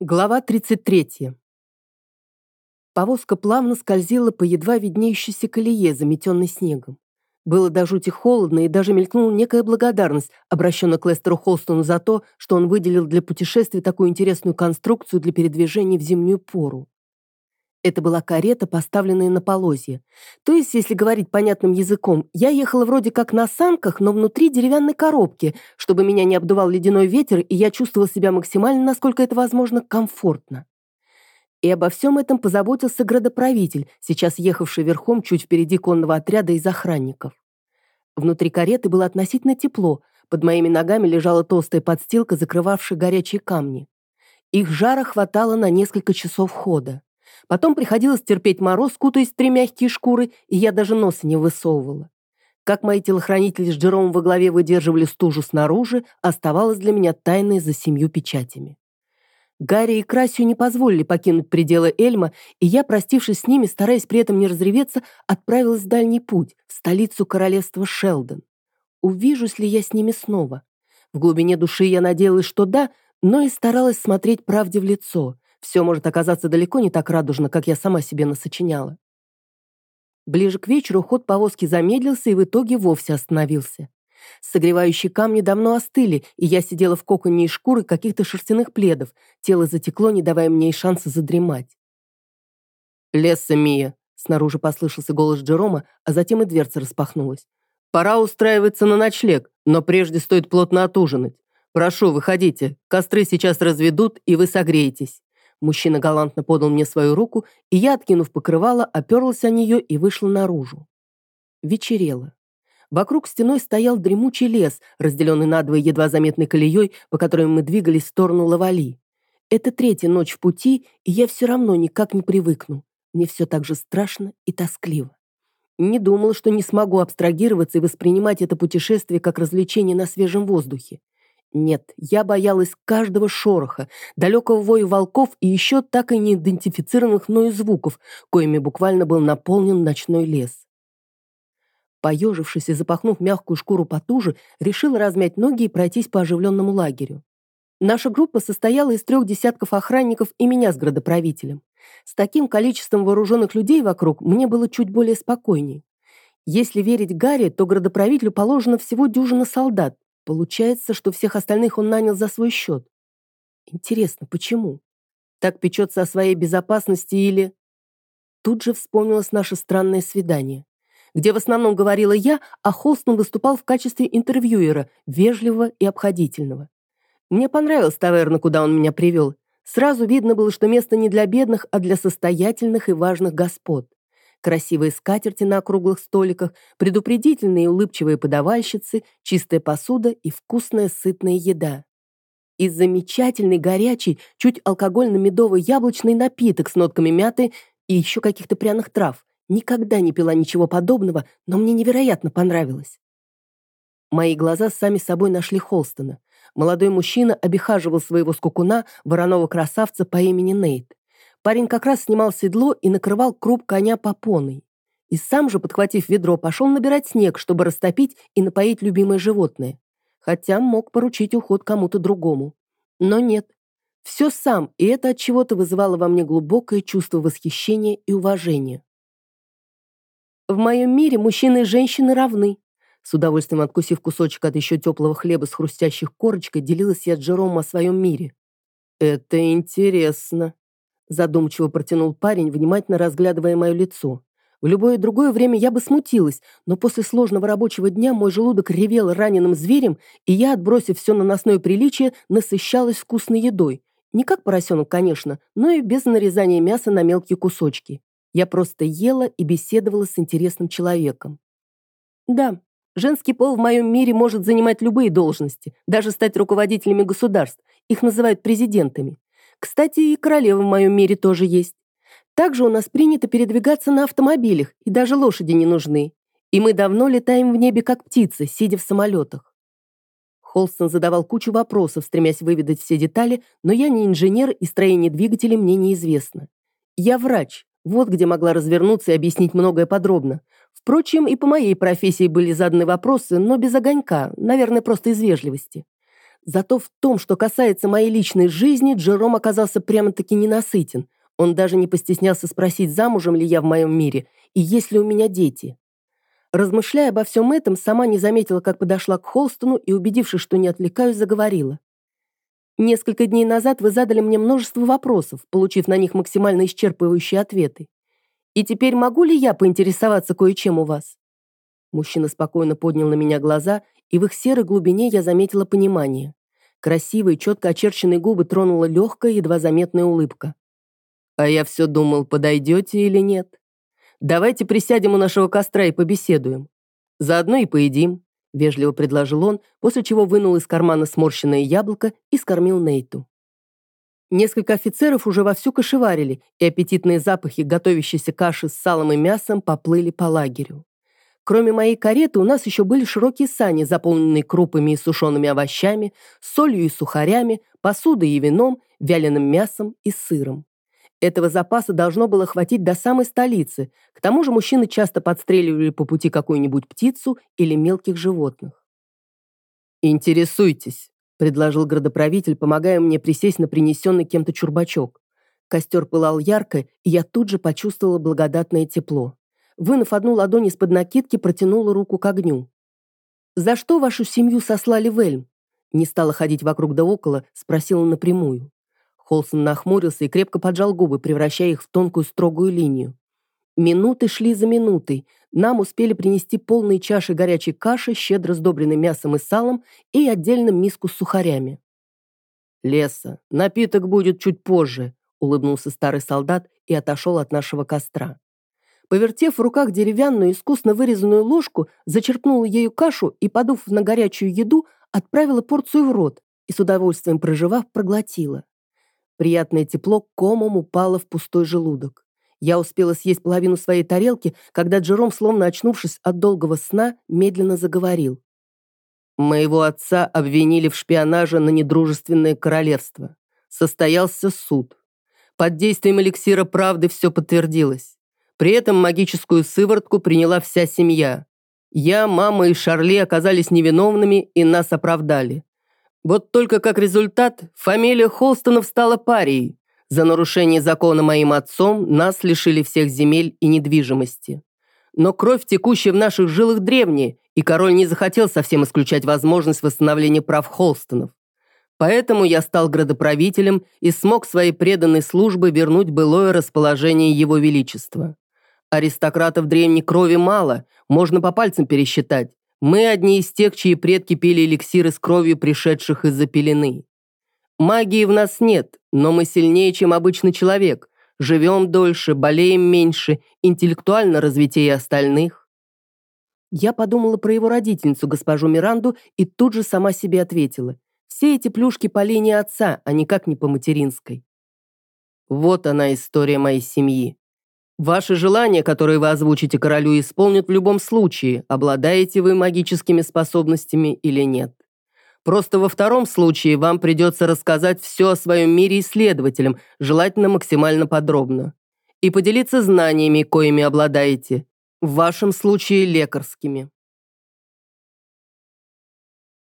Глава 33. Повозка плавно скользила по едва виднеющейся колее, заметенной снегом. Было до жути холодно, и даже мелькнула некая благодарность, обращенная к Лестеру Холстону за то, что он выделил для путешествия такую интересную конструкцию для передвижения в зимнюю пору. Это была карета, поставленная на полозье. То есть, если говорить понятным языком, я ехала вроде как на санках, но внутри деревянной коробки, чтобы меня не обдувал ледяной ветер, и я чувствовала себя максимально, насколько это возможно, комфортно. И обо всем этом позаботился градоправитель, сейчас ехавший верхом чуть впереди конного отряда из охранников. Внутри кареты было относительно тепло, под моими ногами лежала толстая подстилка, закрывавшая горячие камни. Их жара хватало на несколько часов хода. Потом приходилось терпеть мороз, кутаясь в три мягкие шкуры, и я даже носа не высовывала. Как мои телохранители с Джеромом во главе выдерживали стужу снаружи, оставалось для меня тайной за семью печатями. Гарри и Красию не позволили покинуть пределы Эльма, и я, простившись с ними, стараясь при этом не разреветься, отправилась в дальний путь, в столицу королевства Шелдон. Увижусь ли я с ними снова? В глубине души я надеялась, что да, но и старалась смотреть правде в лицо. Все может оказаться далеко не так радужно, как я сама себе насочиняла. Ближе к вечеру ход повозки замедлился и в итоге вовсе остановился. Согревающие камни давно остыли, и я сидела в коконе из шкуры каких-то шерстяных пледов. Тело затекло, не давая мне и шанса задремать. «Лесса, Мия!» — снаружи послышался голос Джерома, а затем и дверца распахнулась. «Пора устраиваться на ночлег, но прежде стоит плотно отужинать. Прошу, выходите, костры сейчас разведут, и вы согреетесь». Мужчина галантно подал мне свою руку, и я, откинув покрывало, оперлась о нее и вышла наружу. Вечерело. Вокруг стеной стоял дремучий лес, разделенный надвое едва заметной колеей, по которой мы двигались в сторону Лавали. Это третья ночь в пути, и я все равно никак не привыкну. Мне все так же страшно и тоскливо. Не думала, что не смогу абстрагироваться и воспринимать это путешествие как развлечение на свежем воздухе. Нет, я боялась каждого шороха, далекого воя волков и еще так и не идентифицированных мною звуков, коими буквально был наполнен ночной лес. Поежившись и запахнув мягкую шкуру потуже, решила размять ноги и пройтись по оживленному лагерю. Наша группа состояла из трех десятков охранников и меня с градоправителем. С таким количеством вооруженных людей вокруг мне было чуть более спокойней. Если верить Гарри, то градоправителю положено всего дюжина солдат, Получается, что всех остальных он нанял за свой счет. Интересно, почему? Так печется о своей безопасности или... Тут же вспомнилось наше странное свидание, где в основном говорила я, а Холстон выступал в качестве интервьюера, вежливого и обходительного. Мне понравилась таверна, куда он меня привел. Сразу видно было, что место не для бедных, а для состоятельных и важных господ красивые скатерти на округлых столиках, предупредительные улыбчивые подавальщицы, чистая посуда и вкусная сытная еда. И замечательный горячий, чуть алкогольно-медовый яблочный напиток с нотками мяты и еще каких-то пряных трав. Никогда не пила ничего подобного, но мне невероятно понравилось. Мои глаза сами собой нашли Холстона. Молодой мужчина обихаживал своего скукуна, вороного красавца по имени Нейт. Парень как раз снимал седло и накрывал круп коня попоной. И сам же, подхватив ведро, пошел набирать снег, чтобы растопить и напоить любимое животное. Хотя мог поручить уход кому-то другому. Но нет. Все сам, и это от чего-то вызывало во мне глубокое чувство восхищения и уважения. В моем мире мужчины и женщины равны. С удовольствием откусив кусочек от еще теплого хлеба с хрустящих корочкой, делилась я с Джеромом о своем мире. «Это интересно», Задумчиво протянул парень, внимательно разглядывая мое лицо. В любое другое время я бы смутилась, но после сложного рабочего дня мой желудок ревел раненым зверем, и я, отбросив все наносное приличие, насыщалась вкусной едой. Не как поросенок, конечно, но и без нарезания мяса на мелкие кусочки. Я просто ела и беседовала с интересным человеком. Да, женский пол в моем мире может занимать любые должности, даже стать руководителями государств. Их называют президентами. Кстати, и королева в моем мире тоже есть. Также у нас принято передвигаться на автомобилях, и даже лошади не нужны. И мы давно летаем в небе как птицы, сидя в самолетах. Холстон задавал кучу вопросов, стремясь выведать все детали, но я не инженер, и строение двигателя мне неизвестно. Я врач, вот где могла развернуться и объяснить многое подробно. Впрочем, и по моей профессии были заданы вопросы, но без огонька, наверное, просто из вежливости. Зато в том, что касается моей личной жизни, Джером оказался прямо-таки ненасытен. Он даже не постеснялся спросить, замужем ли я в моем мире и есть ли у меня дети. Размышляя обо всем этом, сама не заметила, как подошла к Холстону и, убедившись, что не отвлекаюсь, заговорила. Несколько дней назад вы задали мне множество вопросов, получив на них максимально исчерпывающие ответы. И теперь могу ли я поинтересоваться кое-чем у вас? Мужчина спокойно поднял на меня глаза, и в их серой глубине я заметила понимание. Красивые, четко очерченные губы тронула легкая, едва заметная улыбка. «А я все думал, подойдете или нет? Давайте присядем у нашего костра и побеседуем. Заодно и поедим», — вежливо предложил он, после чего вынул из кармана сморщенное яблоко и скормил Нейту. Несколько офицеров уже вовсю кошеварили, и аппетитные запахи готовящейся каши с салом и мясом поплыли по лагерю. Кроме моей кареты, у нас еще были широкие сани, заполненные крупами и сушеными овощами, солью и сухарями, посудой и вином, вяленым мясом и сыром. Этого запаса должно было хватить до самой столицы. К тому же мужчины часто подстреливали по пути какую-нибудь птицу или мелких животных. «Интересуйтесь», — предложил градоправитель, помогая мне присесть на принесенный кем-то чурбачок. Костер пылал ярко, и я тут же почувствовала благодатное тепло вынув одну ладонь из-под накидки, протянула руку к огню. «За что вашу семью сослали в Эльм?» Не стала ходить вокруг да около, спросила напрямую. Холсон нахмурился и крепко поджал губы, превращая их в тонкую строгую линию. Минуты шли за минутой. Нам успели принести полные чаши горячей каши, щедро сдобренной мясом и салом, и отдельно миску с сухарями. «Леса, напиток будет чуть позже», — улыбнулся старый солдат и отошел от нашего костра. Повертев в руках деревянную искусно вырезанную ложку, зачерпнула ею кашу и, подув на горячую еду, отправила порцию в рот и, с удовольствием проживав, проглотила. Приятное тепло комом упало в пустой желудок. Я успела съесть половину своей тарелки, когда Джером, словно очнувшись от долгого сна, медленно заговорил. «Моего отца обвинили в шпионаже на недружественное королевство. Состоялся суд. Под действием эликсира правды все подтвердилось. При этом магическую сыворотку приняла вся семья. Я, мама и Шарли оказались невиновными и нас оправдали. Вот только как результат фамилия Холстонов стала парией. За нарушение закона моим отцом нас лишили всех земель и недвижимости. Но кровь, текущая в наших жилах, древняя, и король не захотел совсем исключать возможность восстановления прав Холстонов. Поэтому я стал градоправителем и смог своей преданной службы вернуть былое расположение его величества. Аристократов древней крови мало, можно по пальцам пересчитать. Мы одни из тех, чьи предки пили эликсиры с кровью пришедших из-за пелены. Магии в нас нет, но мы сильнее, чем обычный человек. Живем дольше, болеем меньше, интеллектуально развитее остальных. Я подумала про его родительницу, госпожу Миранду, и тут же сама себе ответила. Все эти плюшки по линии отца, а никак не по материнской. Вот она история моей семьи. Ваши желания, которые вы озвучите королю, исполнят в любом случае, обладаете вы магическими способностями или нет. Просто во втором случае вам придется рассказать все о своем мире исследователям, желательно максимально подробно. И поделиться знаниями, коими обладаете. В вашем случае лекарскими.